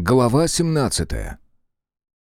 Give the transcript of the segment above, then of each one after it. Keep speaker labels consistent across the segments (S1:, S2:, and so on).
S1: Глава 17.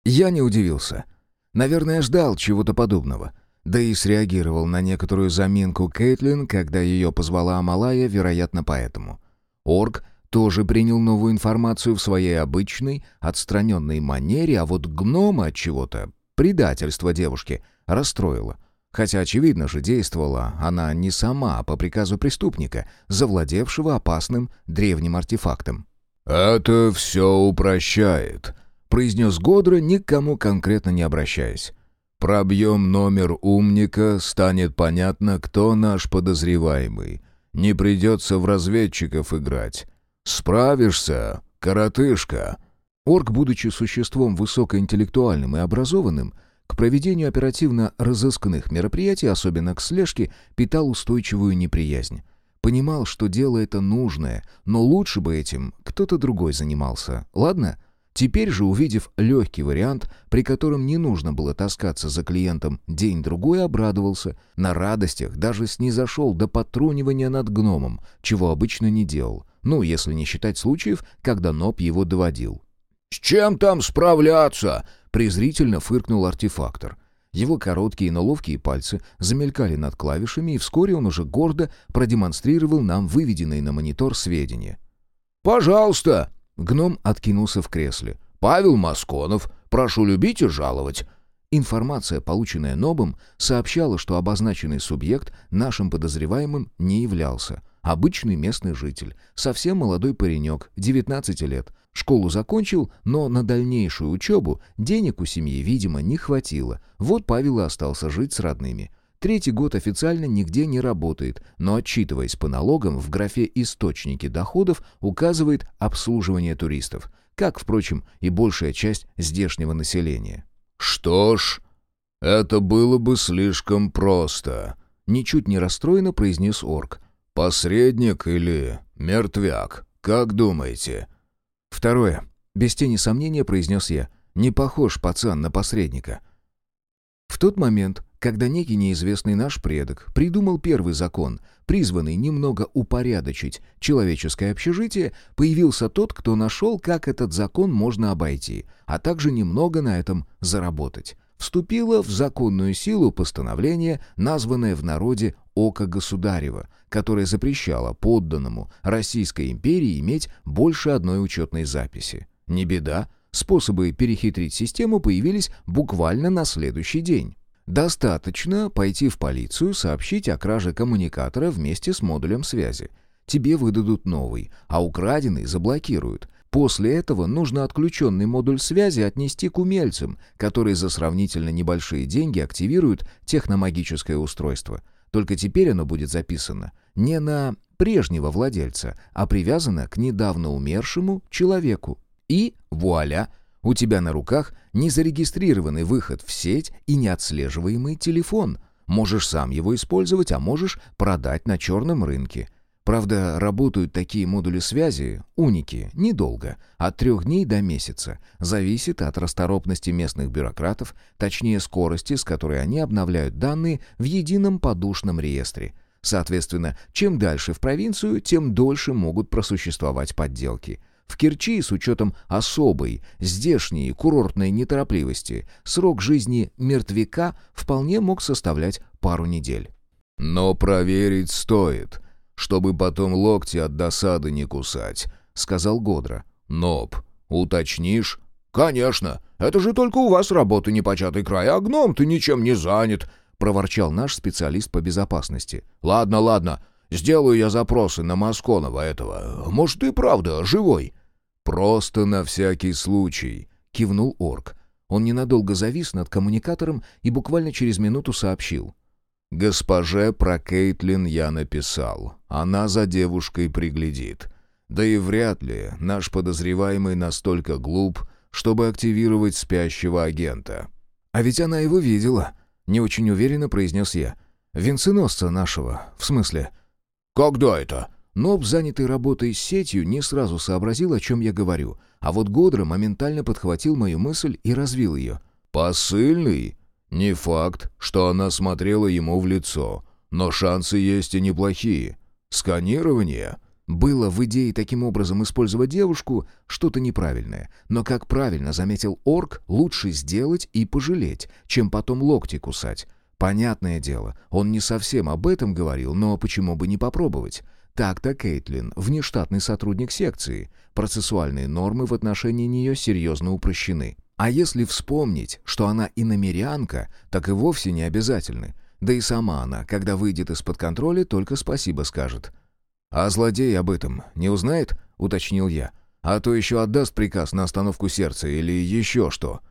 S1: Я не удивился. Наверное, ждал чего-то подобного. Да и среагировал на некоторую заминку Кейтлин, когда ее позвала Амалая, вероятно, поэтому. Орк тоже принял новую информацию в своей обычной, отстраненной манере, а вот гнома от чего-то, предательство девушки, расстроило. Хотя, очевидно же, действовала она не сама, а по приказу преступника, завладевшего опасным древним артефактом.
S2: «Это все упрощает», — произнес Годро, никому конкретно не обращаясь. «Пробьем номер умника, станет понятно, кто наш подозреваемый. Не придется в разведчиков играть. Справишься, коротышка?»
S1: Орк, будучи существом высокоинтеллектуальным и образованным, к проведению оперативно-розыскных мероприятий, особенно к слежке, питал устойчивую неприязнь. Понимал, что дело это нужное, но лучше бы этим кто-то другой занимался. Ладно? Теперь же, увидев легкий вариант, при котором не нужно было таскаться за клиентом день-другой, обрадовался. На радостях даже снизошел до потрунивания над гномом, чего обычно не делал. Ну, если не считать случаев, когда Ноб его доводил.
S2: «С чем там справляться?»
S1: — презрительно фыркнул артефактор. Его короткие, но ловкие пальцы замелькали над клавишами, и вскоре он уже гордо продемонстрировал нам выведенные на монитор сведения.
S2: «Пожалуйста!»
S1: — гном откинулся в кресле.
S2: «Павел Масконов, прошу любить и жаловать».
S1: Информация, полученная Нобом, сообщала, что обозначенный субъект нашим подозреваемым не являлся. Обычный местный житель, совсем молодой паренек, 19 лет. Школу закончил, но на дальнейшую учебу денег у семьи, видимо, не хватило. Вот Павел и остался жить с родными. Третий год официально нигде не работает, но отчитываясь по налогам, в графе «Источники доходов» указывает обслуживание туристов, как, впрочем, и большая часть здешнего населения.
S2: «Что ж, это было бы слишком просто», —
S1: ничуть не расстроенно произнес орк.
S2: «Посредник или мертвяк, как думаете?»
S1: «Второе», — без тени сомнения произнес я. «Не похож пацан на посредника». В тот момент, когда некий неизвестный наш предок придумал первый закон, призванный немного упорядочить человеческое общежитие, появился тот, кто нашел, как этот закон можно обойти, а также немного на этом заработать вступило в законную силу постановление, названное в народе «Око Государева», которое запрещало подданному Российской империи иметь больше одной учетной записи. Не беда, способы перехитрить систему появились буквально на следующий день. Достаточно пойти в полицию, сообщить о краже коммуникатора вместе с модулем связи. Тебе выдадут новый, а украденный заблокируют. После этого нужно отключенный модуль связи отнести к умельцам, которые за сравнительно небольшие деньги активируют техномагическое устройство. Только теперь оно будет записано не на прежнего владельца, а привязано к недавно умершему человеку. И вуаля! У тебя на руках незарегистрированный выход в сеть и неотслеживаемый телефон. Можешь сам его использовать, а можешь продать на черном рынке. Правда, работают такие модули связи, уники, недолго, от трех дней до месяца. Зависит от расторопности местных бюрократов, точнее скорости, с которой они обновляют данные в едином подушном реестре. Соответственно, чем дальше в провинцию, тем дольше могут просуществовать подделки. В Керчи, с учетом особой, здешней курортной неторопливости, срок жизни мертвяка вполне мог составлять пару недель.
S2: «Но проверить стоит», чтобы потом локти от досады не кусать», — сказал Годра. «Ноб, уточнишь?» «Конечно! Это же только у вас работа непочатый край, а гном ты ничем не занят!» — проворчал наш специалист по безопасности. «Ладно, ладно, сделаю я запросы на Масконова этого. Может, и правда живой?»
S1: «Просто на всякий случай», — кивнул орк. Он ненадолго завис над коммуникатором и буквально через минуту сообщил.
S2: «Госпоже про Кейтлин я написал. Она за девушкой приглядит. Да и вряд ли наш подозреваемый настолько глуп, чтобы активировать спящего агента».
S1: «А ведь она его видела», — не очень уверенно произнес я. «Венценосца нашего, в смысле».
S2: «Когда это?»
S1: Ноб, занятый работой с сетью, не сразу сообразил, о чем я говорю, а вот Годра моментально подхватил мою мысль и развил ее.
S2: «Посыльный? Не факт, что она смотрела ему в лицо, но шансы есть и неплохие. Сканирование?
S1: Было в идее таким образом использовать девушку что-то неправильное. Но, как правильно заметил Орк, лучше сделать и пожалеть, чем потом локти кусать. Понятное дело, он не совсем об этом говорил, но почему бы не попробовать? Так-то Кейтлин, внештатный сотрудник секции. Процессуальные нормы в отношении нее серьезно упрощены. А если вспомнить, что она и намерянка, так и вовсе не обязательны. Да и сама она, когда выйдет из-под контроля, только спасибо скажет. «А злодей об этом не узнает?» — уточнил я. «А то еще отдаст приказ на остановку сердца или еще что».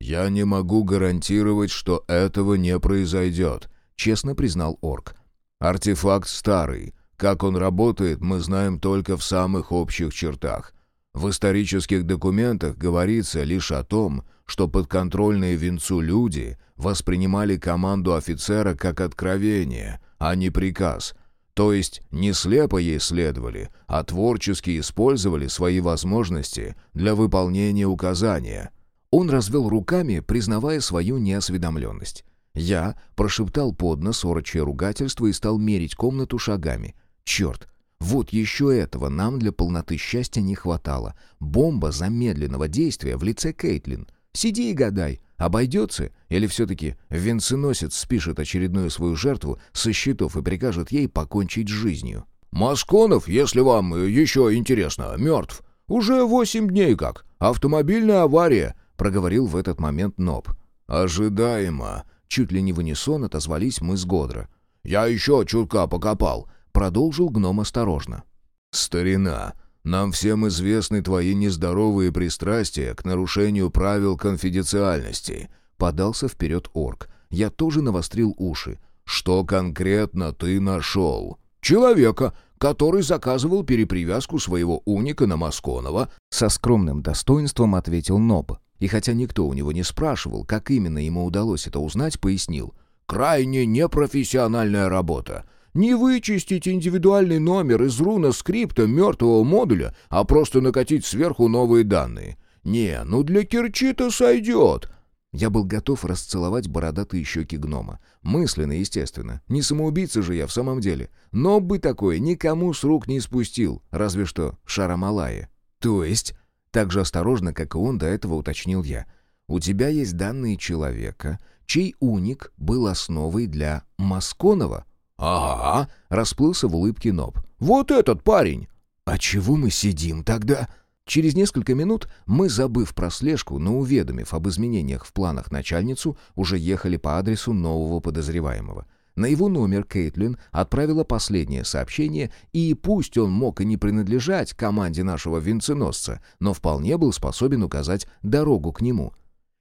S2: «Я не могу гарантировать, что этого не произойдет», — честно признал Орк. «Артефакт старый. Как он работает, мы знаем только в самых общих чертах. В исторических документах говорится лишь о том, что подконтрольные венцу люди воспринимали команду офицера как откровение, а не приказ. То есть не слепо ей следовали, а творчески использовали свои возможности для выполнения указания.
S1: Он развел руками, признавая свою неосведомленность. Я прошептал под нос орочье ругательство и стал мерить комнату шагами. Черт, вот еще этого нам для полноты счастья не хватало. Бомба замедленного действия в лице Кейтлин. Сиди и гадай, обойдется или все-таки венценосец спишет очередную свою жертву со счетов и прикажет ей покончить с жизнью.
S2: «Масконов, если вам еще интересно, мертв. Уже восемь дней как. Автомобильная авария», — проговорил в этот момент Ноб. «Ожидаемо», — чуть ли не в унисон отозвались мы с Годра. «Я еще чутка покопал.
S1: Продолжил гном осторожно.
S2: «Старина, нам всем известны твои нездоровые пристрастия к нарушению правил конфиденциальности», — подался вперед орк. Я тоже навострил уши. «Что конкретно ты нашел?» «Человека, который заказывал перепривязку своего уника на Масконова», —
S1: со скромным достоинством ответил Ноб. И хотя никто у него не спрашивал, как именно ему удалось это узнать, пояснил.
S2: «Крайне непрофессиональная работа. Не вычистить индивидуальный номер из руна скрипта мертвого модуля, а просто накатить сверху новые данные. Не, ну для Кирчита сойдет.
S1: Я был готов расцеловать бородатые щеки гнома. Мысленно, естественно. Не самоубийца же я в самом деле. Но бы такое никому с рук не спустил, разве что Шарамалае. То есть, так же осторожно, как и он до этого уточнил я. У тебя есть данные человека, чей уник был основой для Масконова?
S2: «Ага», — расплылся в улыбке Ноб. «Вот этот парень!»
S1: «А чего мы сидим тогда?» Через несколько минут мы, забыв про слежку, но уведомив об изменениях в планах начальницу, уже ехали по адресу нового подозреваемого. На его номер Кейтлин отправила последнее сообщение, и пусть он мог и не принадлежать команде нашего венценосца, но вполне был способен указать дорогу к нему.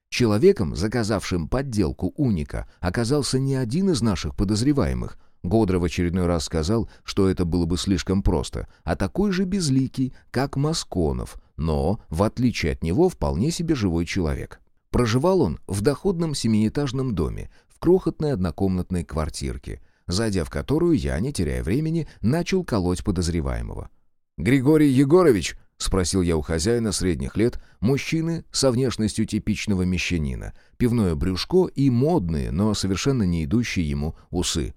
S1: Человеком, заказавшим подделку уника, оказался не один из наших подозреваемых, Годро в очередной раз сказал, что это было бы слишком просто, а такой же безликий, как Масконов, но, в отличие от него, вполне себе живой человек. Проживал он в доходном семиэтажном доме, в крохотной однокомнатной квартирке, зайдя в которую я, не теряя времени, начал колоть подозреваемого. «Григорий Егорович?» — спросил я у хозяина средних лет, мужчины со внешностью типичного мещанина, пивное брюшко и модные, но совершенно не идущие ему усы.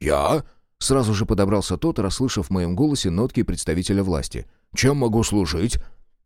S2: «Я?»
S1: — сразу же подобрался тот, расслышав в моем голосе нотки представителя власти.
S2: «Чем могу служить?»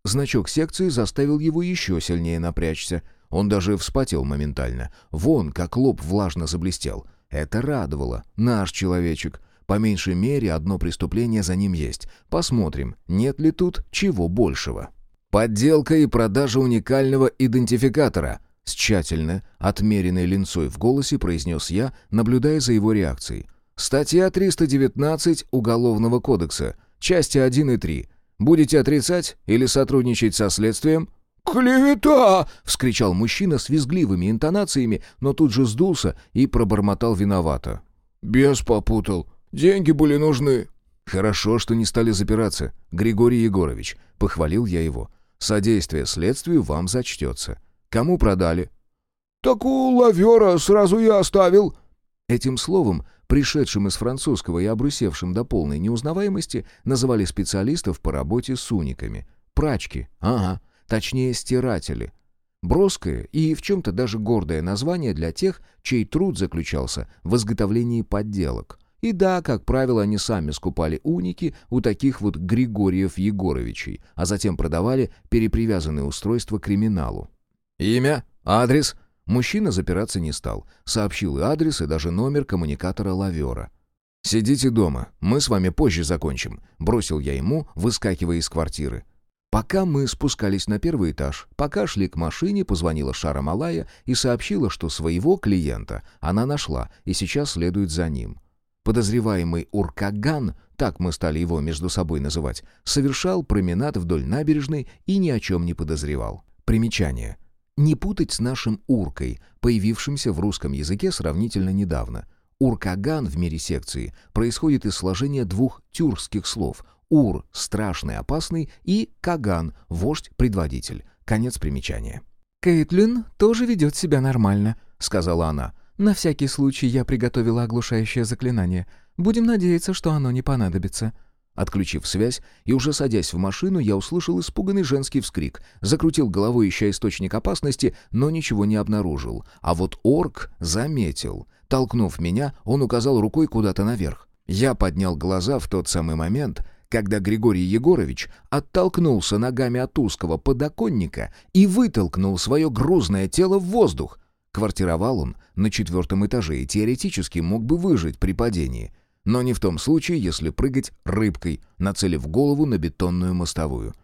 S1: Значок секции заставил его еще сильнее напрячься. Он даже вспотел моментально. Вон, как лоб влажно заблестел. Это радовало. Наш человечек. По меньшей мере, одно преступление за ним есть. Посмотрим, нет ли тут чего большего. Подделка и продажа уникального идентификатора. С тщательно отмеренной линцой в голосе произнес я, наблюдая за его реакцией. Статья 319 Уголовного кодекса, части 1 и 3. Будете отрицать или сотрудничать со следствием?»
S2: «Клевета!»
S1: — вскричал мужчина с визгливыми интонациями, но тут же сдулся и пробормотал виновато.
S2: «Бес попутал. Деньги были нужны».
S1: «Хорошо, что не стали запираться. Григорий Егорович», — похвалил я его. «Содействие следствию вам зачтется. Кому продали?»
S2: «Так у лавера сразу я оставил».
S1: Этим словом пришедшим из французского и обрусевшим до полной неузнаваемости, называли специалистов по работе с униками. Прачки, ага, точнее стиратели. Броское и в чем-то даже гордое название для тех, чей труд заключался в изготовлении подделок. И да, как правило, они сами скупали уники у таких вот Григорьев Егоровичей, а затем продавали перепривязанные устройства криминалу. «Имя? Адрес?» Мужчина запираться не стал. Сообщил и адрес, и даже номер коммуникатора лавера. «Сидите дома, мы с вами позже закончим», — бросил я ему, выскакивая из квартиры. Пока мы спускались на первый этаж, пока шли к машине, позвонила Шара Малая и сообщила, что своего клиента она нашла и сейчас следует за ним. Подозреваемый Уркаган, так мы стали его между собой называть, совершал променад вдоль набережной и ни о чем не подозревал. Примечание. Не путать с нашим Уркой, появившимся в русском языке сравнительно недавно. Уркаган в мире секции происходит из сложения двух тюркских слов Ур – страшный, опасный, и Каган – вождь-предводитель. Конец примечания.
S3: «Кейтлин тоже ведет себя нормально», — сказала она. «На всякий случай я приготовила оглушающее заклинание. Будем надеяться, что оно не понадобится».
S1: Отключив связь и уже садясь в машину, я услышал испуганный женский вскрик, закрутил головой, ища источник опасности, но ничего не обнаружил. А вот орк заметил. Толкнув меня, он указал рукой куда-то наверх. Я поднял глаза в тот самый момент, когда Григорий Егорович оттолкнулся ногами от узкого подоконника и вытолкнул свое грузное тело в воздух. Квартировал он на четвертом этаже и теоретически мог бы выжить при падении. Но не в том случае, если прыгать рыбкой, нацелив голову на бетонную мостовую.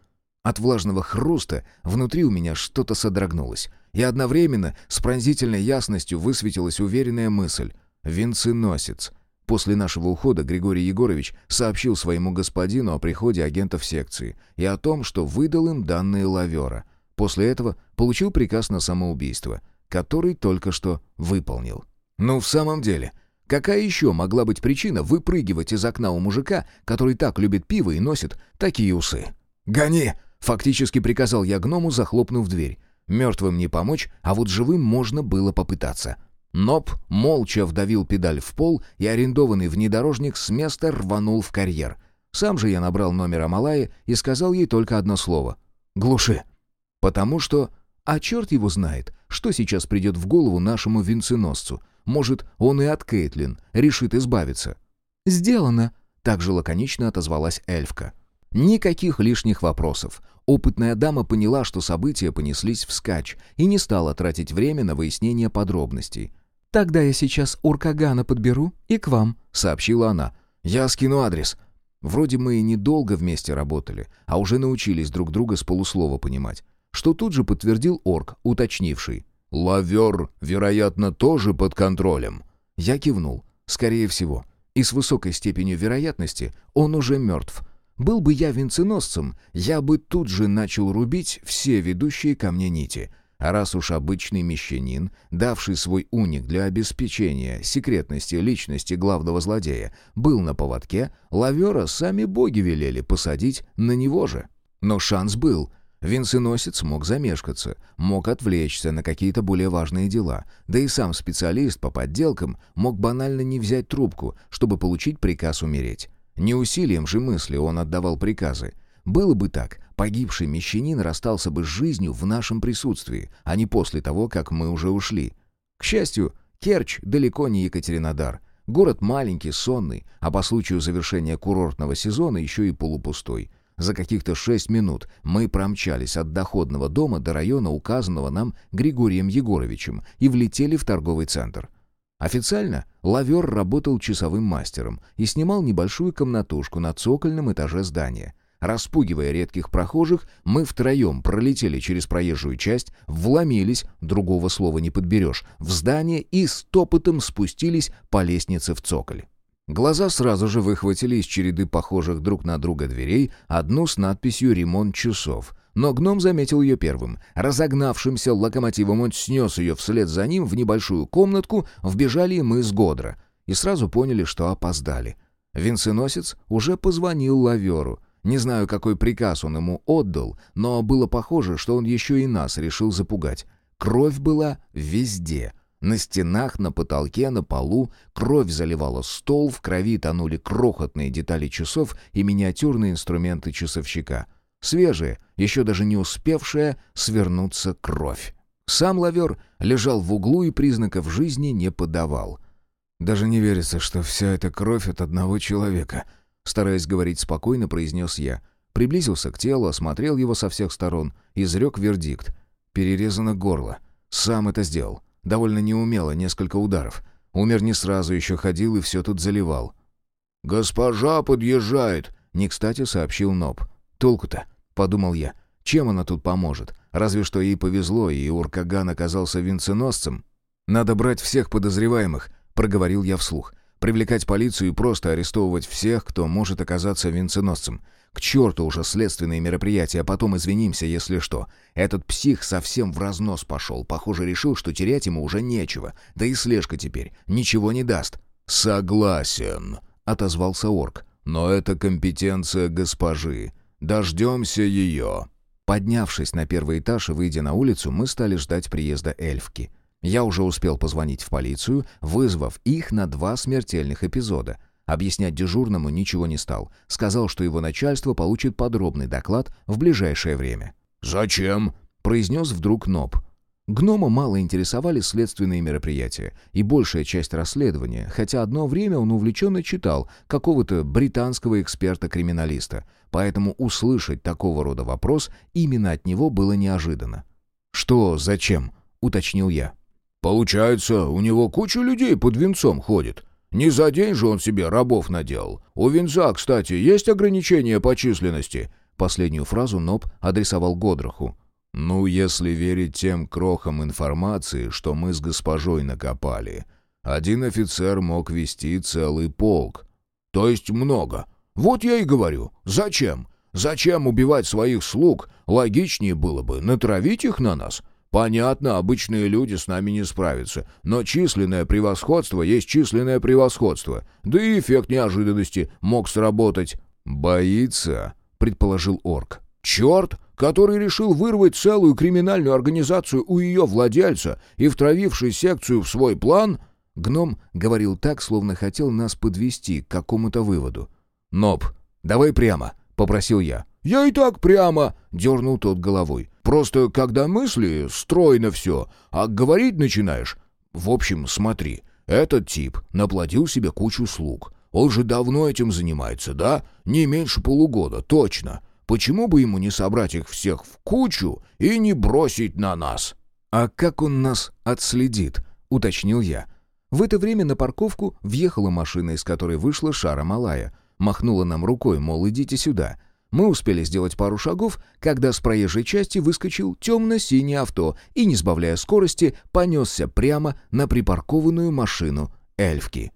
S1: От влажного хруста внутри у меня что-то содрогнулось, и одновременно с пронзительной ясностью высветилась уверенная мысль — «Венценосец». После нашего ухода Григорий Егорович сообщил своему господину о приходе агентов секции и о том, что выдал им данные лавера. После этого получил приказ на самоубийство, который только что выполнил. Ну, в самом деле, какая еще могла быть причина выпрыгивать из окна у мужика, который так любит пиво и носит такие усы? «Гони!» — фактически приказал я гному, захлопнув дверь. Мертвым не помочь, а вот живым можно было попытаться. Ноб молча вдавил педаль в пол, и арендованный внедорожник с места рванул в карьер. Сам же я набрал номер Амалаи и сказал ей только одно слово. «Глуши». Потому что... А черт его знает, что сейчас придет в голову нашему венценосцу. Может, он и от Кейтлин решит избавиться.
S3: «Сделано», —
S1: так же лаконично отозвалась эльфка. Никаких лишних вопросов. Опытная дама поняла, что события понеслись вскачь, и не стала тратить время на выяснение подробностей.
S3: «Тогда я сейчас Уркагана подберу и к вам», —
S1: сообщила она. «Я скину адрес». Вроде мы и недолго вместе работали, а уже научились друг друга с полуслова понимать. Что тут же подтвердил орк, уточнивший. «Лавер, вероятно, тоже под контролем». Я кивнул. Скорее всего. И с высокой степенью вероятности он уже мертв. Был бы я венценосцем, я бы тут же начал рубить все ведущие ко мне нити. А раз уж обычный мещанин, давший свой уник для обеспечения секретности личности главного злодея, был на поводке, лавера сами боги велели посадить на него же. Но шанс был. Венценосец мог замешкаться, мог отвлечься на какие-то более важные дела, да и сам специалист по подделкам мог банально не взять трубку, чтобы получить приказ умереть. Не усилием же мысли он отдавал приказы, было бы так, погибший мещанин расстался бы с жизнью в нашем присутствии, а не после того, как мы уже ушли. К счастью, Керчь далеко не Екатеринодар. Город маленький, сонный, а по случаю завершения курортного сезона еще и полупустой. За каких-то шесть минут мы промчались от доходного дома до района, указанного нам Григорием Егоровичем, и влетели в торговый центр. Официально лавер работал часовым мастером и снимал небольшую комнатушку на цокольном этаже здания. Распугивая редких прохожих, мы втроем пролетели через проезжую часть, вломились, другого слова не подберешь, в здание и с топотом спустились по лестнице в цоколь. Глаза сразу же выхватили из череды похожих друг на друга дверей одну с надписью «Ремонт часов», но гном заметил ее первым. Разогнавшимся локомотивом он снес ее вслед за ним в небольшую комнатку, вбежали мы с Годра. И сразу поняли, что опоздали. Венценосец уже позвонил лаверу. Не знаю, какой приказ он ему отдал, но было похоже, что он еще и нас решил запугать. Кровь была везде. На стенах, на потолке, на полу. Кровь заливала стол, в крови тонули крохотные детали часов и миниатюрные инструменты часовщика. Свежая, еще даже не успевшая свернуться кровь. Сам лавер лежал в углу и признаков жизни не подавал. Даже не верится, что вся эта кровь от одного человека. Стараясь говорить спокойно, произнес я. Приблизился к телу, осмотрел его со всех сторон, изрек вердикт. Перерезано горло. Сам это сделал. Довольно неумело, несколько ударов. Умер не сразу, еще ходил и все тут заливал.
S2: «Госпожа подъезжает», —
S1: не кстати сообщил Ноб. «Толку-то?» — подумал я. «Чем она тут поможет? Разве что ей повезло, и Уркаган оказался венценосцем. Надо брать всех подозреваемых», — проговорил я вслух. «Привлекать полицию и просто арестовывать всех, кто может оказаться венценосцем. К черту уже следственные мероприятия, потом извинимся, если что. Этот псих совсем в разнос пошел. Похоже, решил, что терять ему уже нечего. Да и слежка теперь ничего не даст».
S2: «Согласен», — отозвался орк. «Но это компетенция госпожи. Дождемся ее».
S1: Поднявшись на первый этаж и выйдя на улицу, мы стали ждать приезда эльфки. Я уже успел позвонить в полицию, вызвав их на два смертельных эпизода — Объяснять дежурному ничего не стал. Сказал, что его начальство получит подробный доклад в ближайшее время.
S2: «Зачем?»
S1: — произнес вдруг Ноб. Гнома мало интересовали следственные мероприятия и большая часть расследования, хотя одно время он увлеченно читал какого-то британского эксперта-криминалиста, поэтому услышать такого рода вопрос именно от него было неожиданно. «Что, зачем?» — уточнил я.
S2: «Получается, у него куча людей под венцом ходит. Не за день же он себе рабов наделал. У венца, кстати, есть ограничения по численности?»
S1: Последнюю фразу Ноб адресовал Годраху.
S2: «Ну, если верить тем крохам информации, что мы с госпожой накопали, один офицер мог вести целый полк. То есть много. Вот я и говорю. Зачем? Зачем убивать своих слуг? Логичнее было бы натравить их на нас. Понятно, обычные люди с нами не справятся, но численное превосходство есть численное превосходство, да и эффект неожиданности мог сработать.
S1: «Боится», — предположил орк.
S2: «Черт, который решил вырвать целую криминальную организацию у ее владельца и втравивший секцию в свой план...»
S1: Гном говорил так, словно хотел нас подвести к какому-то выводу. «Ноб, давай прямо», — попросил я.
S2: «Я и так прямо», — дернул тот головой. «Просто когда мысли, стройно все, а говорить начинаешь. В общем, смотри, этот тип наплодил себе кучу слуг. Он же давно этим занимается, да? Не меньше полугода, точно. Почему бы ему не собрать их всех в кучу и не бросить на нас?»
S1: «А как он нас отследит?» — уточнил я. В это время на парковку въехала машина, из которой вышла Шара Малая. Махнула нам рукой, мол, идите сюда. Мы успели сделать пару шагов, когда с проезжей части выскочил темно-синий авто и, не сбавляя скорости, понесся прямо на припаркованную машину эльфки.